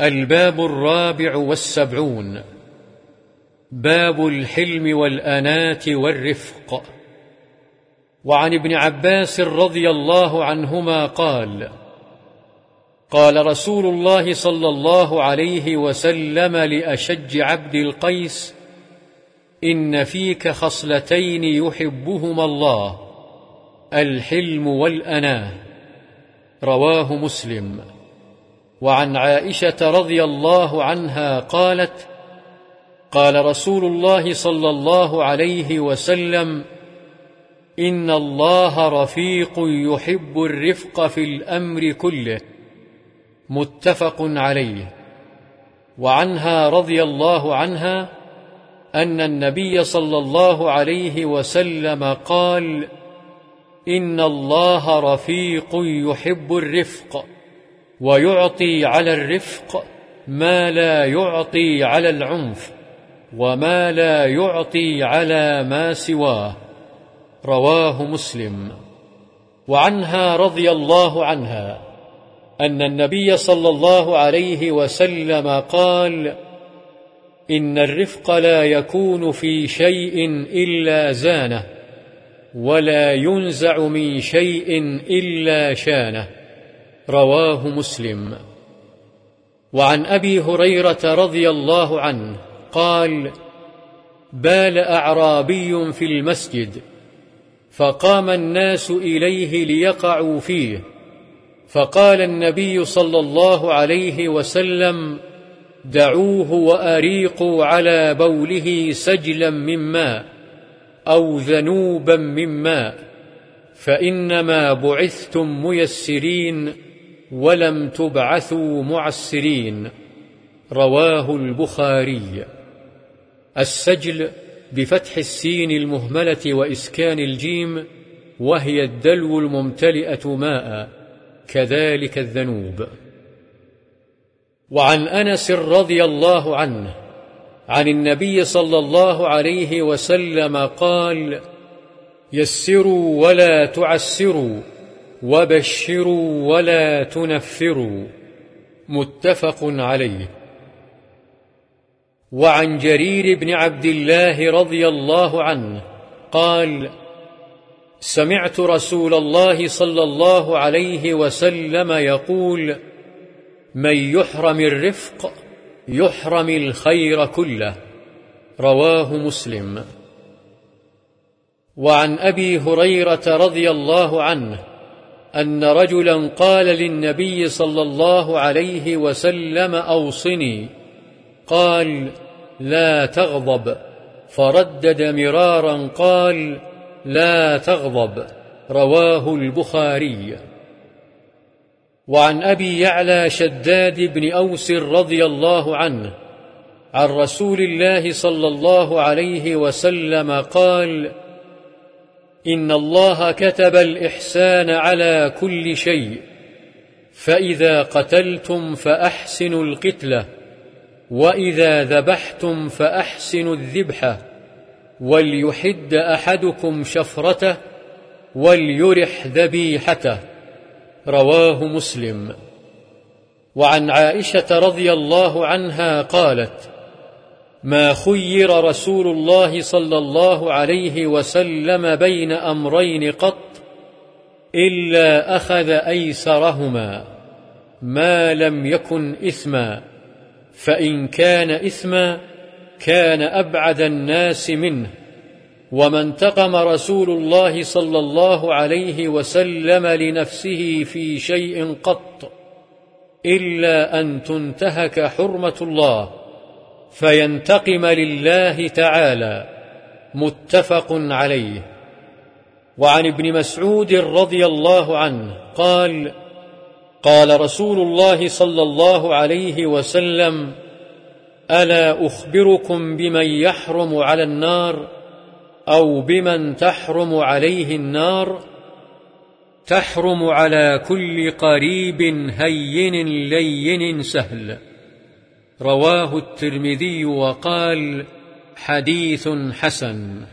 الباب الرابع والسبعون. باب الحلم والأنات والرفق. وعن ابن عباس رضي الله عنهما قال قال رسول الله صلى الله عليه وسلم لأشج عبد القيس إن فيك خصلتين يحبهما الله الحلم والأناه. رواه مسلم. وعن عائشة رضي الله عنها قالت قال رسول الله صلى الله عليه وسلم إن الله رفيق يحب الرفق في الأمر كله. متفق عليه. وعنها رضي الله عنها أن النبي صلى الله عليه وسلم قال إن الله رفيق يحب الرفق. ويعطي على الرفق ما لا يعطي على العنف وما لا يعطي على ما سواه. رواه مسلم. وعنها رضي الله عنها أن النبي صلى الله عليه وسلم قال إن الرفق لا يكون في شيء إلا زانة ولا ينزع من شيء إلا شانة. رواه مسلم. وعن أبي هريرة رضي الله عنه قال بال أعرابي في المسجد فقام الناس إليه ليقعوا فيه. فقال النبي صلى الله عليه وسلم دعوه وأريقوا على بوله سجلا من ماء أو ذنوبا من ماء فإنما بعثتم ميسرين ولم تبعثوا معسرين رواه البخاري. السجل بفتح السين المهملة وإسكان الجيم وهي الدلو الممتلئة ماء كذلك الذنوب. وعن أنس رضي الله عنه عن النبي صلى الله عليه وسلم قال يسروا ولا تعسروا. وبشروا ولا تنفروا متفق عليه. وعن جرير بن عبد الله رضي الله عنه قال سمعت رسول الله صلى الله عليه وسلم يقول من يحرم الرفق يحرم الخير كله رواه مسلم. وعن أبي هريرة رضي الله عنه أن رجلا قال للنبي صلى الله عليه وسلم أوصني. قال لا تغضب. فردد مرارا قال لا تغضب. رواه البخاري. وعن أبي يعلى شداد بن أوس رضي الله عنه عن رسول الله صلى الله عليه وسلم قال إن الله كتب الإحسان على كل شيء فإذا قتلتم فأحسنوا القتلة وإذا ذبحتم فأحسنوا الذبحة وليحد أحدكم شفرته وليرح ذبيحته. رواه مسلم. وعن عائشة رضي الله عنها قالت ما خير رسول الله صلى الله عليه وسلم بين أمرين قط إلا أخذ أيسرهما ما لم يكن إثما فإن كان إثما كان أبعد الناس منه وما انتقم رسول الله صلى الله عليه وسلم لنفسه في شيء قط إلا أن تنتهك حرمة الله فينتقم لله تعالى متفق عليه. وعن ابن مسعود رضي الله عنه قال قال رسول الله صلى الله عليه وسلم ألا أخبركم بمن يحرم على النار أو بمن تحرم عليه النار؟ تحرم على كل قريب هين لين سهل. رواه الترمذي وقال حديث حسن.